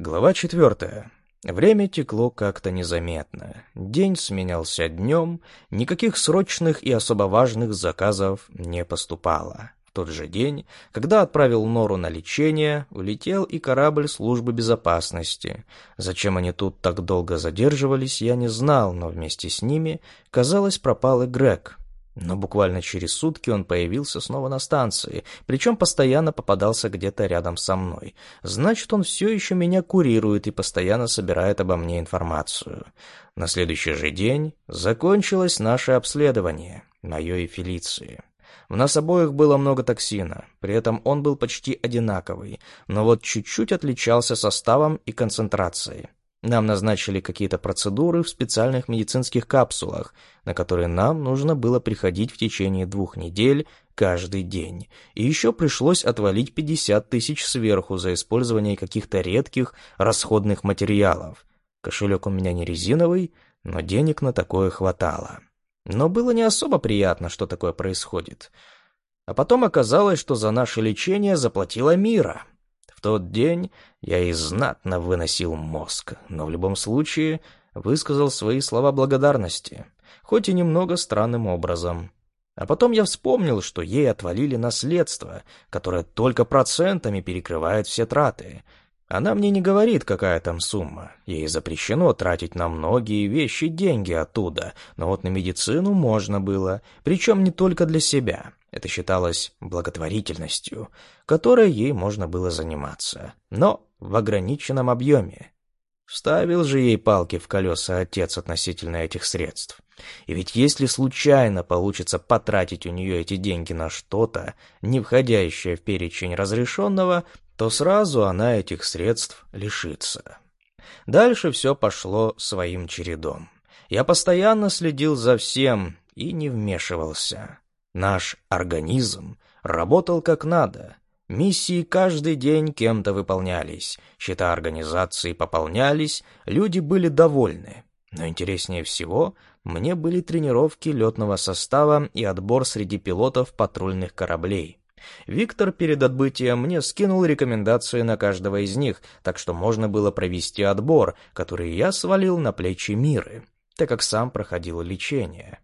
Глава четвертая. Время текло как-то незаметно. День сменялся днем, никаких срочных и особо важных заказов не поступало. В тот же день, когда отправил Нору на лечение, улетел и корабль службы безопасности. Зачем они тут так долго задерживались, я не знал, но вместе с ними, казалось, пропал и Грег. Но буквально через сутки он появился снова на станции, причем постоянно попадался где-то рядом со мной. Значит, он все еще меня курирует и постоянно собирает обо мне информацию. На следующий же день закончилось наше обследование, мое и Фелиции. В нас обоих было много токсина, при этом он был почти одинаковый, но вот чуть-чуть отличался составом и концентрацией. Нам назначили какие-то процедуры в специальных медицинских капсулах, на которые нам нужно было приходить в течение двух недель каждый день. И еще пришлось отвалить 50 тысяч сверху за использование каких-то редких расходных материалов. Кошелек у меня не резиновый, но денег на такое хватало. Но было не особо приятно, что такое происходит. А потом оказалось, что за наше лечение заплатила Мира — в тот день я и знатно выносил мозг, но в любом случае высказал свои слова благодарности, хоть и немного странным образом. А потом я вспомнил, что ей отвалили наследство, которое только процентами перекрывает все траты. Она мне не говорит, какая там сумма. Ей запрещено тратить на многие вещи деньги оттуда, но вот на медицину можно было, причем не только для себя. Это считалось благотворительностью, которой ей можно было заниматься, но в ограниченном объеме. Вставил же ей палки в колеса отец относительно этих средств. И ведь если случайно получится потратить у нее эти деньги на что-то, не входящее в перечень разрешенного, то сразу она этих средств лишится. Дальше все пошло своим чередом. Я постоянно следил за всем и не вмешивался. Наш организм работал как надо. Миссии каждый день кем-то выполнялись, счета организации пополнялись, люди были довольны. Но интереснее всего мне были тренировки летного состава и отбор среди пилотов патрульных кораблей. Виктор перед отбытием мне скинул рекомендации на каждого из них, так что можно было провести отбор, который я свалил на плечи Миры, так как сам проходил лечение.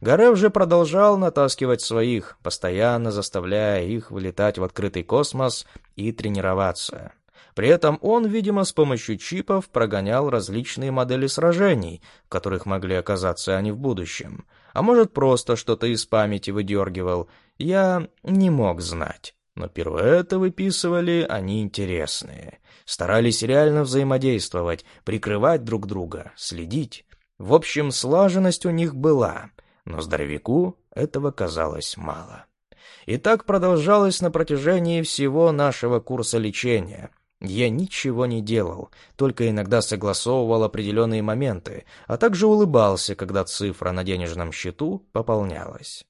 Гаре уже продолжал натаскивать своих, постоянно заставляя их вылетать в открытый космос и тренироваться. При этом он, видимо, с помощью чипов прогонял различные модели сражений, в которых могли оказаться они в будущем. А может, просто что-то из памяти выдергивал. Я не мог знать. Но пируэты выписывали они интересные. Старались реально взаимодействовать, прикрывать друг друга, следить. В общем, слаженность у них была — но здоровяку этого казалось мало. И так продолжалось на протяжении всего нашего курса лечения. Я ничего не делал, только иногда согласовывал определенные моменты, а также улыбался, когда цифра на денежном счету пополнялась.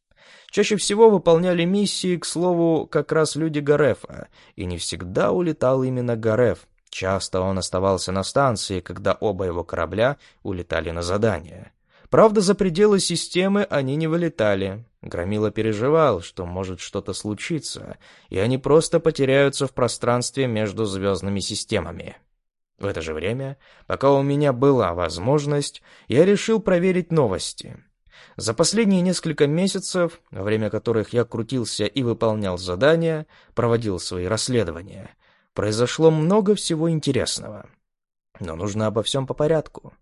Чаще всего выполняли миссии, к слову, как раз люди Гарефа, и не всегда улетал именно Гареф. Часто он оставался на станции, когда оба его корабля улетали на задание. Правда, за пределы системы они не вылетали. Громила переживал, что может что-то случиться, и они просто потеряются в пространстве между звездными системами. В это же время, пока у меня была возможность, я решил проверить новости. За последние несколько месяцев, во время которых я крутился и выполнял задания, проводил свои расследования, произошло много всего интересного. Но нужно обо всем по порядку.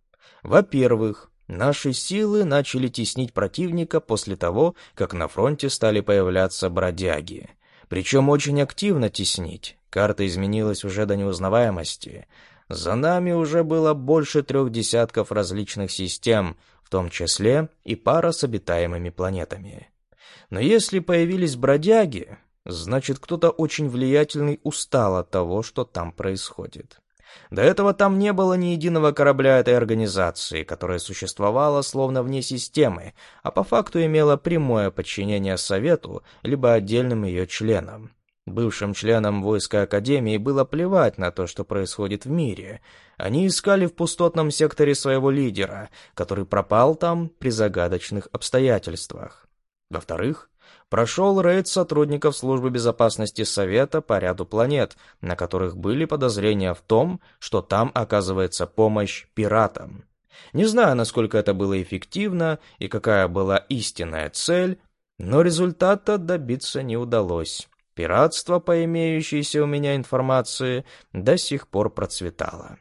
Во-первых, Наши силы начали теснить противника после того, как на фронте стали появляться бродяги. Причем очень активно теснить. Карта изменилась уже до неузнаваемости. За нами уже было больше трех десятков различных систем, том числе и пара с обитаемыми планетами. Но если появились бродяги, значит кто-то очень влиятельный устал от того, что там происходит. До этого там не было ни единого корабля этой организации, которая существовала словно вне системы, а по факту имела прямое подчинение Совету либо отдельным ее членам. Бывшим членам войска Академии было плевать на то, что происходит в мире. Они искали в пустотном секторе своего лидера, который пропал там при загадочных обстоятельствах. Во-вторых, Прошел рейд сотрудников Службы безопасности Совета по ряду планет, на которых были подозрения в том, что там оказывается помощь пиратам. Не знаю, насколько это было эффективно и какая была истинная цель, но результата добиться не удалось. Пиратство, по имеющейся у меня информации, до сих пор процветало.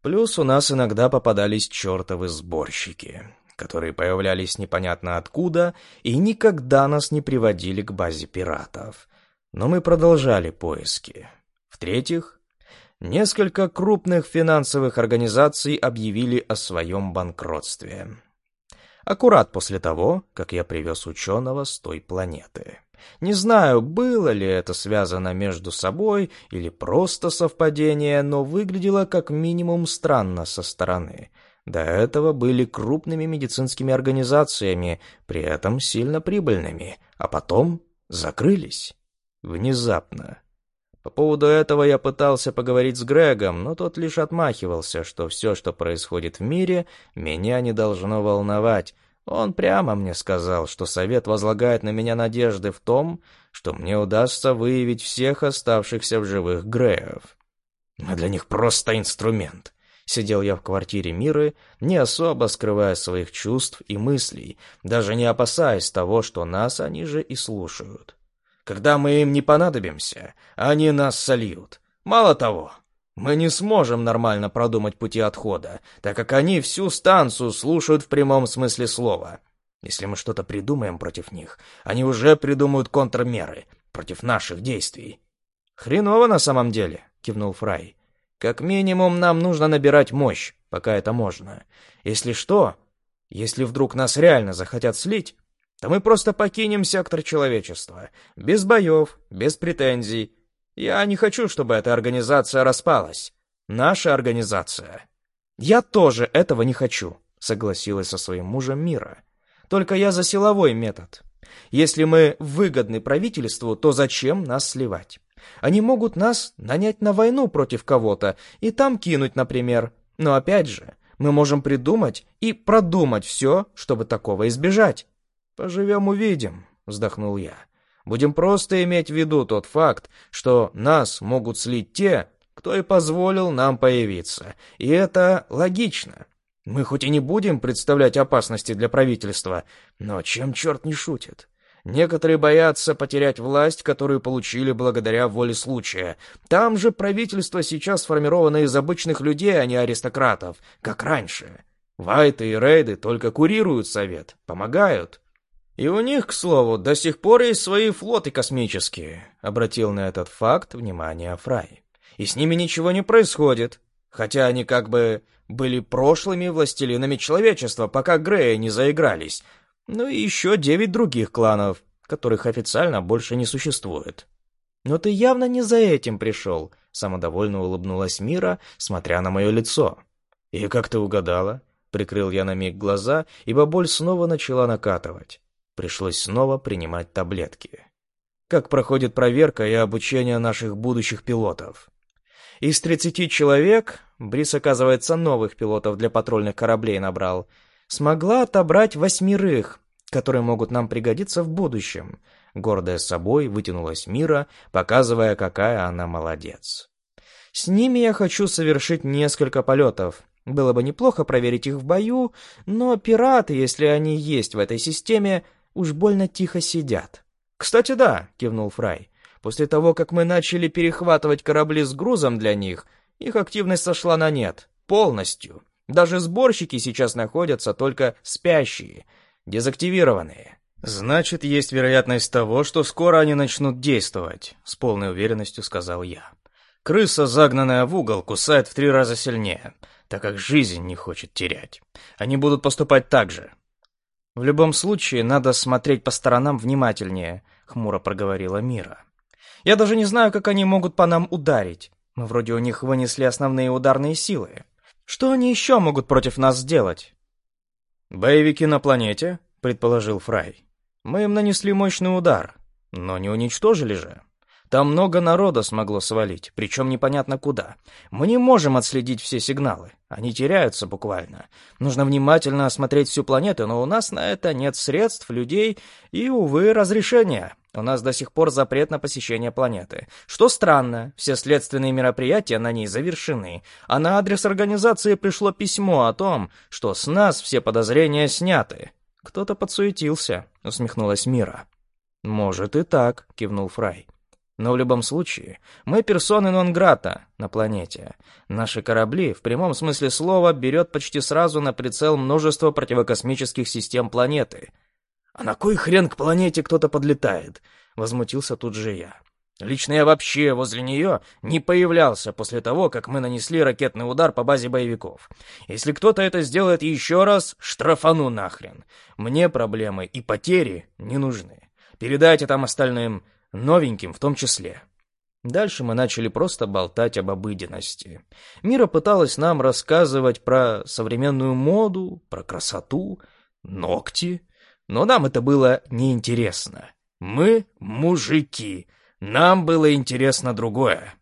Плюс у нас иногда попадались чертовы сборщики, которые появлялись непонятно откуда и никогда нас не приводили к базе пиратов. Но мы продолжали поиски. В-третьих, несколько крупных финансовых организаций объявили о своем банкротстве. Аккурат после того, как я привез ученого с той планеты. Не знаю, было ли это связано между собой или просто совпадение, но выглядело как минимум странно со стороны. До этого были крупными медицинскими организациями, при этом сильно прибыльными, а потом закрылись. Внезапно. По поводу этого я пытался поговорить с Грегом, но тот лишь отмахивался, что все, что происходит в мире, меня не должно волновать, он прямо мне сказал, что совет возлагает на меня надежды в том, что мне удастся выявить всех оставшихся в живых Греев. Мы для них просто инструмент. Сидел я в квартире Миры, не особо скрывая своих чувств и мыслей, даже не опасаясь того, что нас они же и слушают. Когда мы им не понадобимся, они нас сольют. Мало того, мы не сможем нормально продумать пути отхода, так как они всю станцию слушают в прямом смысле слова. Если мы что-то придумаем против них, они уже придумают контрмеры против наших действий. Хреново на самом деле, кивнул Фрай. Как минимум нам нужно набирать мощь, пока это можно. Если что, если вдруг нас реально захотят слить, то мы просто покинем сектор человечества, без боев, без претензий, я не хочу, чтобы эта организация распалась. Наша организация. Я тоже этого не хочу, согласилась со своим мужем Мира. Только я за силовой метод. Если мы выгодны правительству, то зачем нас сливать? Они могут нас нанять на войну против кого-то и там кинуть, например. Но опять же, мы можем придумать и продумать все, чтобы такого избежать. «Поживем увидим», — вздохнул я. Будем просто иметь в виду тот факт, что нас могут слить те, кто и позволил нам появиться. И это логично. Мы хоть и не будем представлять опасности для правительства, но чем черт не шутит? Некоторые боятся потерять власть, которую получили благодаря воле случая. Там же правительство сейчас сформировано из обычных людей, а не аристократов, как раньше. Вайты и рейды только курируют совет, помогают. И у них, к слову, до сих пор есть свои флоты космические, обратил на этот факт внимание Фрай. И с ними ничего не происходит, хотя они как бы были прошлыми властелинами человечества, пока Греи не заигрались. Ну и еще девять других кланов, которых официально больше не существует. Но ты явно не за этим пришел, самодовольно улыбнулась Мира, смотря на мое лицо. И как ты угадала? Прикрыл я на миг глаза, ибо боль снова начала накатывать. Пришлось снова принимать таблетки. Как проходит проверка и обучение наших будущих пилотов? Из 30 человек, Брис, оказывается, новых пилотов для патрульных кораблей набрал, смогла отобрать восьмерых, которые могут нам пригодиться в будущем. Гордая собой вытянулась Мира, показывая, какая она молодец. С ними я хочу совершить несколько полетов. Было бы неплохо проверить их в бою, но пираты, если они есть в этой системе, уж больно тихо сидят. «Кстати, да», — кивнул Фрай. «После того, как мы начали перехватывать корабли с грузом для них, их активность сошла на нет. Полностью. Даже сборщики сейчас находятся только спящие, дезактивированные». «Значит, есть вероятность того, что скоро они начнут действовать», — с полной уверенностью сказал я. «Крыса, загнанная в угол, кусает в три раза сильнее, так как жизнь не хочет терять. Они будут поступать так же. «В любом случае, надо смотреть по сторонам внимательнее», — хмуро проговорила Мира. «Я даже не знаю, как они могут по нам ударить. Мы вроде у них вынесли основные ударные силы. Что они еще могут против нас сделать?» «Боевики на планете», — предположил Фрай. «Мы им нанесли мощный удар, но не уничтожили же. Там много народа смогло свалить, причем непонятно куда. Мы не можем отследить все сигналы. Они теряются буквально. Нужно внимательно осмотреть всю планету, но у нас на это нет средств, людей и, увы, разрешения. У нас до сих пор запрет на посещение планеты. Что странно, все следственные мероприятия на ней завершены, а на адрес организации пришло письмо о том, что с нас все подозрения сняты. «Кто-то подсуетился», — усмехнулась Мира. «Может и так», — кивнул Фрай. Но в любом случае, мы персоны нон-грата на планете. Наши корабли, в прямом смысле слова, берет почти сразу на прицел множество противокосмических систем планеты. «А на кой хрен к планете кто-то подлетает?» — возмутился тут же я. Лично я вообще возле нее не появлялся после того, как мы нанесли ракетный удар по базе боевиков. Если кто-то это сделает еще раз, штрафану нахрен. Мне проблемы и потери не нужны. Передайте там остальным, новеньким в том числе. Дальше мы начали просто болтать об обыденности. Мира пыталась нам рассказывать про современную моду, про красоту, ногти, но нам это было неинтересно. Мы мужики, нам было интересно другое.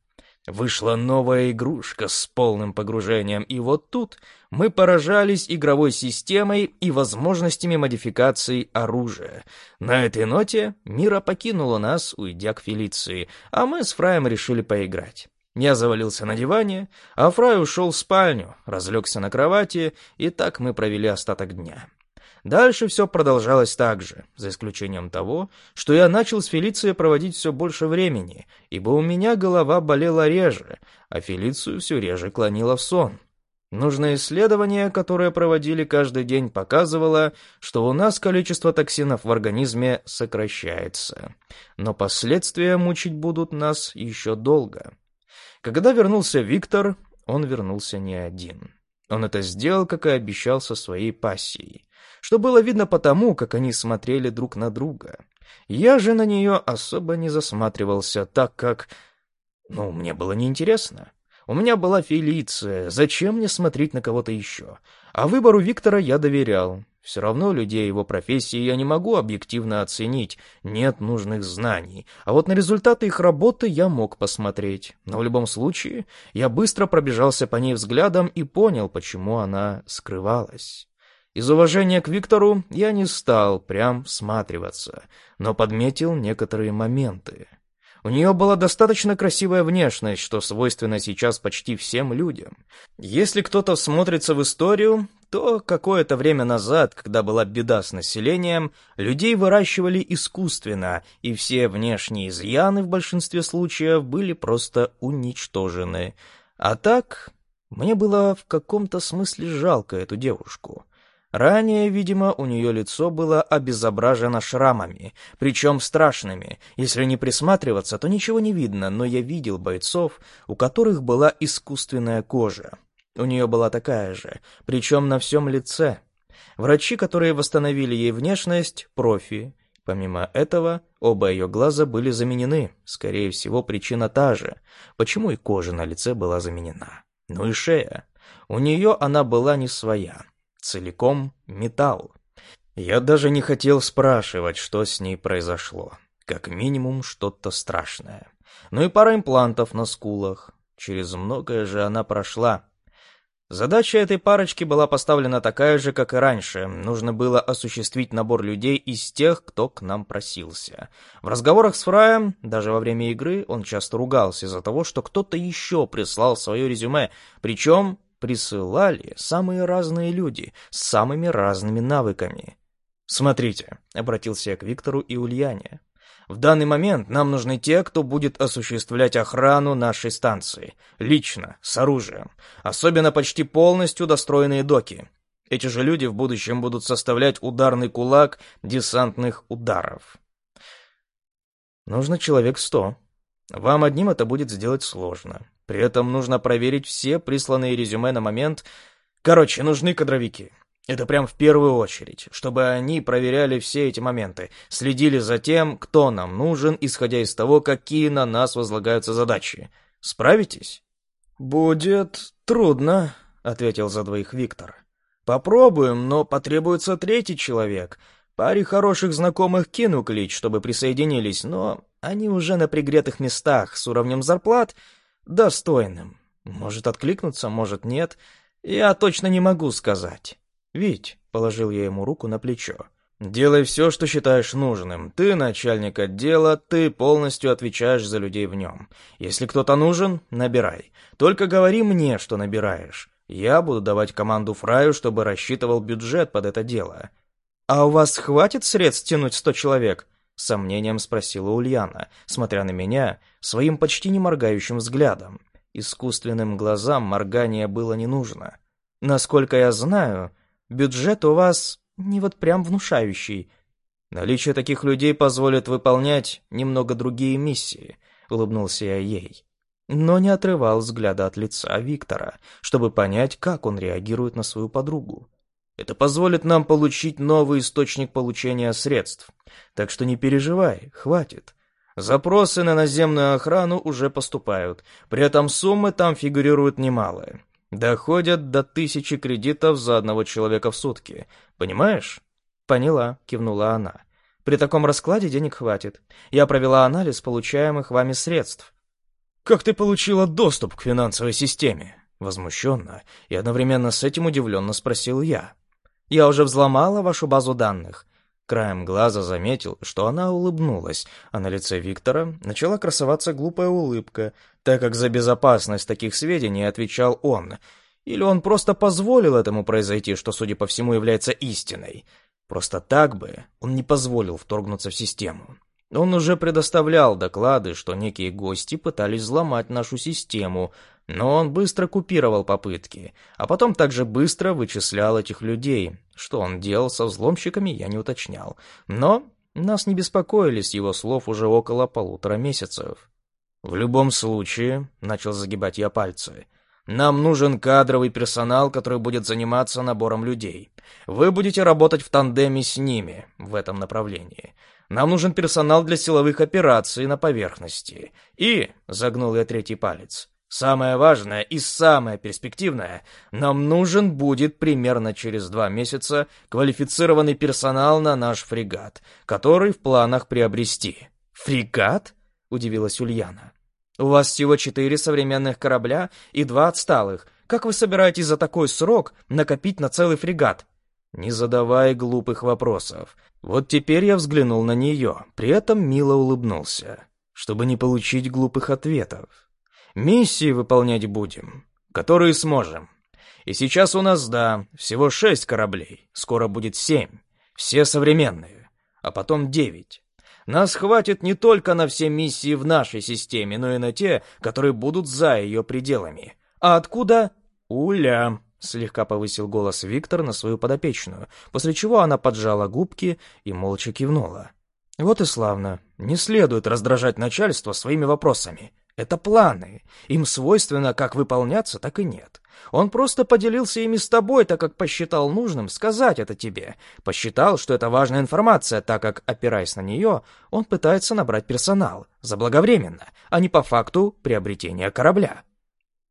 Вышла новая игрушка с полным погружением, и вот тут мы поражались игровой системой и возможностями модификации оружия. На этой ноте Мира покинула нас, уйдя к Фелиции, а мы с Фраем решили поиграть. Я завалился на диване, а Фрай ушел в спальню, разлегся на кровати, и так мы провели остаток дня. Дальше все продолжалось так же, за исключением того, что я начал с Фелицией проводить все больше времени, ибо у меня голова болела реже, а Фелицию все реже клонила в сон. Нужное исследование, которое проводили каждый день, показывало, что у нас количество токсинов в организме сокращается. Но последствия мучить будут нас еще долго. Когда вернулся Виктор, он вернулся не один. Он это сделал, как и обещал, со своей пассией что было видно потому, как они смотрели друг на друга. Я же на нее особо не засматривался, так как... Ну, мне было неинтересно. У меня была Фелиция, зачем мне смотреть на кого-то еще? А выбору Виктора я доверял. Все равно людей его профессии я не могу объективно оценить, нет нужных знаний. А вот на результаты их работы я мог посмотреть. Но в любом случае, я быстро пробежался по ней взглядом и понял, почему она скрывалась. Из уважения к Виктору я не стал прям всматриваться, но подметил некоторые моменты. У нее была достаточно красивая внешность, что свойственно сейчас почти всем людям. Если кто-то смотрится в историю, то какое-то время назад, когда была беда с населением, людей выращивали искусственно, и все внешние изъяны в большинстве случаев были просто уничтожены. А так, мне было в каком-то смысле жалко эту девушку. Ранее, видимо, у нее лицо было обезображено шрамами, причем страшными. Если не присматриваться, то ничего не видно, но я видел бойцов, у которых была искусственная кожа. У нее была такая же, причем на всем лице. Врачи, которые восстановили ей внешность, профи. Помимо этого, оба ее глаза были заменены. Скорее всего, причина та же. Почему и кожа на лице была заменена? Ну и шея. У нее она была не своя целиком металл. Я даже не хотел спрашивать, что с ней произошло. Как минимум, что-то страшное. Ну и пара имплантов на скулах. Через многое же она прошла. Задача этой парочки была поставлена такая же, как и раньше. Нужно было осуществить набор людей из тех, кто к нам просился. В разговорах с Фраем, даже во время игры, он часто ругался из-за того, что кто-то еще прислал свое резюме, причем присылали самые разные люди с самыми разными навыками. «Смотрите», — обратился я к Виктору и Ульяне, «в данный момент нам нужны те, кто будет осуществлять охрану нашей станции, лично, с оружием, особенно почти полностью достроенные доки. Эти же люди в будущем будут составлять ударный кулак десантных ударов». «Нужно человек сто. Вам одним это будет сделать сложно. При этом нужно проверить все присланные резюме на момент... Короче, нужны кадровики. Это прям в первую очередь, чтобы они проверяли все эти моменты, следили за тем, кто нам нужен, исходя из того, какие на нас возлагаются задачи. Справитесь? «Будет трудно», — ответил за двоих Виктор. «Попробуем, но потребуется третий человек. Паре хороших знакомых кину клич, чтобы присоединились, но Они уже на пригретых местах, с уровнем зарплат достойным. Может откликнуться, может нет. Я точно не могу сказать. Вить, положил я ему руку на плечо. Делай все, что считаешь нужным. Ты начальник отдела, ты полностью отвечаешь за людей в нем. Если кто-то нужен, набирай. Только говори мне, что набираешь. Я буду давать команду Фраю, чтобы рассчитывал бюджет под это дело. А у вас хватит средств тянуть сто человек? Сомнением спросила Ульяна, смотря на меня своим почти не моргающим взглядом. Искусственным глазам моргание было не нужно. Насколько я знаю, бюджет у вас не вот прям внушающий. Наличие таких людей позволит выполнять немного другие миссии, улыбнулся я ей. Но не отрывал взгляда от лица Виктора, чтобы понять, как он реагирует на свою подругу. Это позволит нам получить новый источник получения средств. Так что не переживай, хватит. Запросы на наземную охрану уже поступают, при этом суммы там фигурируют немалые. Доходят до тысячи кредитов за одного человека в сутки. Понимаешь? Поняла, кивнула она. При таком раскладе денег хватит. Я провела анализ получаемых вами средств. Как ты получила доступ к финансовой системе? Возмущенно и одновременно с этим удивленно спросил я. Я уже взломала вашу базу данных. Краем глаза заметил, что она улыбнулась, а на лице Виктора начала красоваться глупая улыбка, так как за безопасность таких сведений отвечал он. Или он просто позволил этому произойти, что, судя по всему, является истиной. Просто так бы он не позволил вторгнуться в систему. Он уже предоставлял доклады, что некие гости пытались взломать нашу систему, но он быстро купировал попытки, а потом также быстро вычислял этих людей. Что он делал со взломщиками, я не уточнял. Но нас не беспокоили с его слов уже около полутора месяцев. «В любом случае», — начал загибать я пальцы, — «нам нужен кадровый персонал, который будет заниматься набором людей. Вы будете работать в тандеме с ними в этом направлении. Нам нужен персонал для силовых операций на поверхности. И, — загнул я третий палец, Самое важное и самое перспективное, нам нужен будет примерно через два месяца квалифицированный персонал на наш фрегат, который в планах приобрести. «Фрегат?» — удивилась Ульяна. «У вас всего четыре современных корабля и два отсталых. Как вы собираетесь за такой срок накопить на целый фрегат?» «Не задавай глупых вопросов. Вот теперь я взглянул на нее, при этом мило улыбнулся, чтобы не получить глупых ответов. Миссии выполнять будем, которые сможем. И сейчас у нас, да, всего шесть кораблей, скоро будет семь, все современные, а потом девять. Нас хватит не только на все миссии в нашей системе, но и на те, которые будут за ее пределами. А откуда? Уля, слегка повысил голос Виктор на свою подопечную, после чего она поджала губки и молча кивнула. Вот и славно. Не следует раздражать начальство своими вопросами. Это планы. Им свойственно как выполняться, так и нет. Он просто поделился ими с тобой, так как посчитал нужным сказать это тебе. Посчитал, что это важная информация, так как, опираясь на нее, он пытается набрать персонал. Заблаговременно, а не по факту приобретения корабля.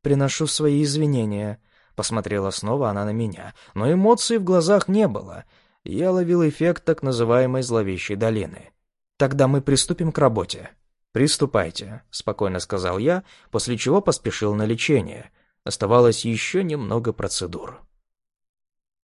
«Приношу свои извинения», — посмотрела снова она на меня, но эмоций в глазах не было. Я ловил эффект так называемой зловещей долины. «Тогда мы приступим к работе». «Приступайте», — спокойно сказал я, после чего поспешил на лечение. Оставалось еще немного процедур.